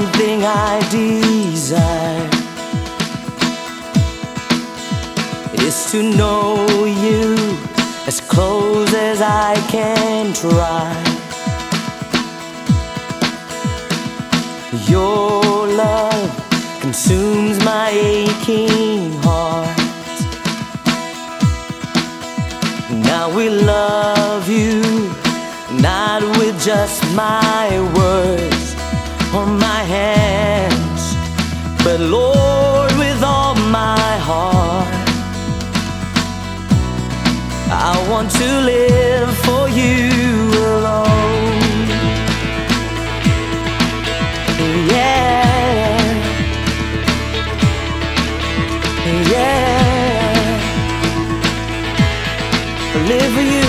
One thing I desire is to know you as close as I can try. Your love consumes my aching heart. Now we love you, not with just my words my hands, but Lord, with all my heart, I want to live for you alone. Yeah, yeah, live for you.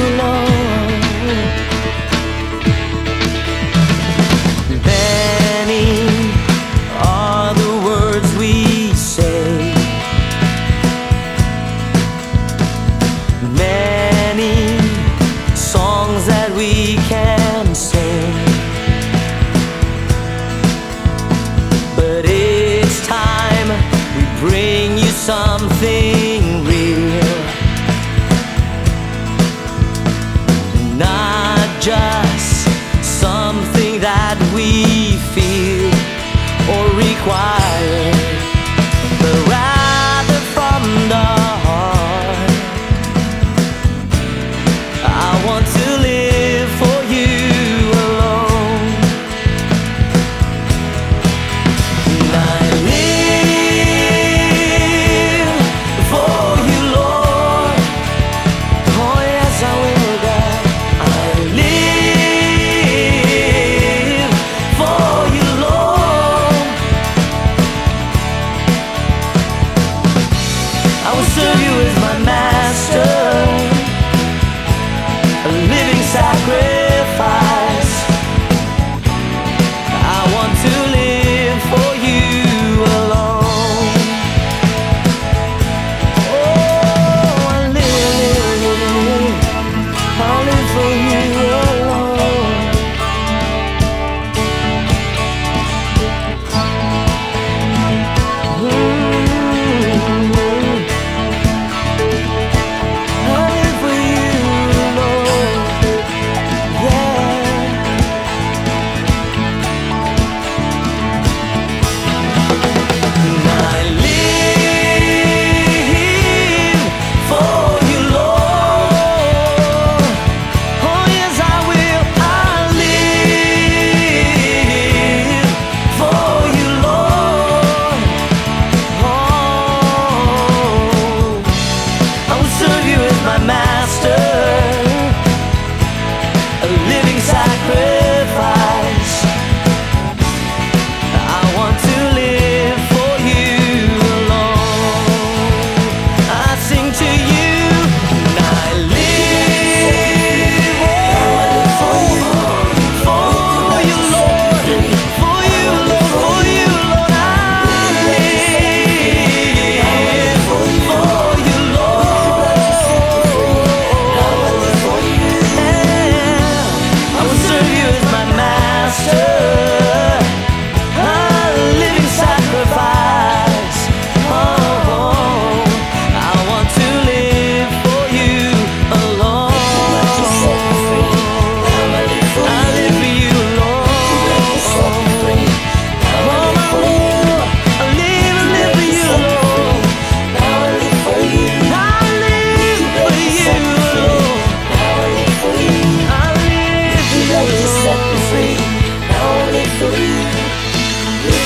something real, not just something that we feel or require.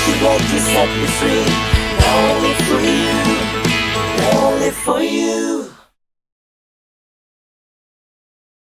You won't set me free. Only for you, only for you.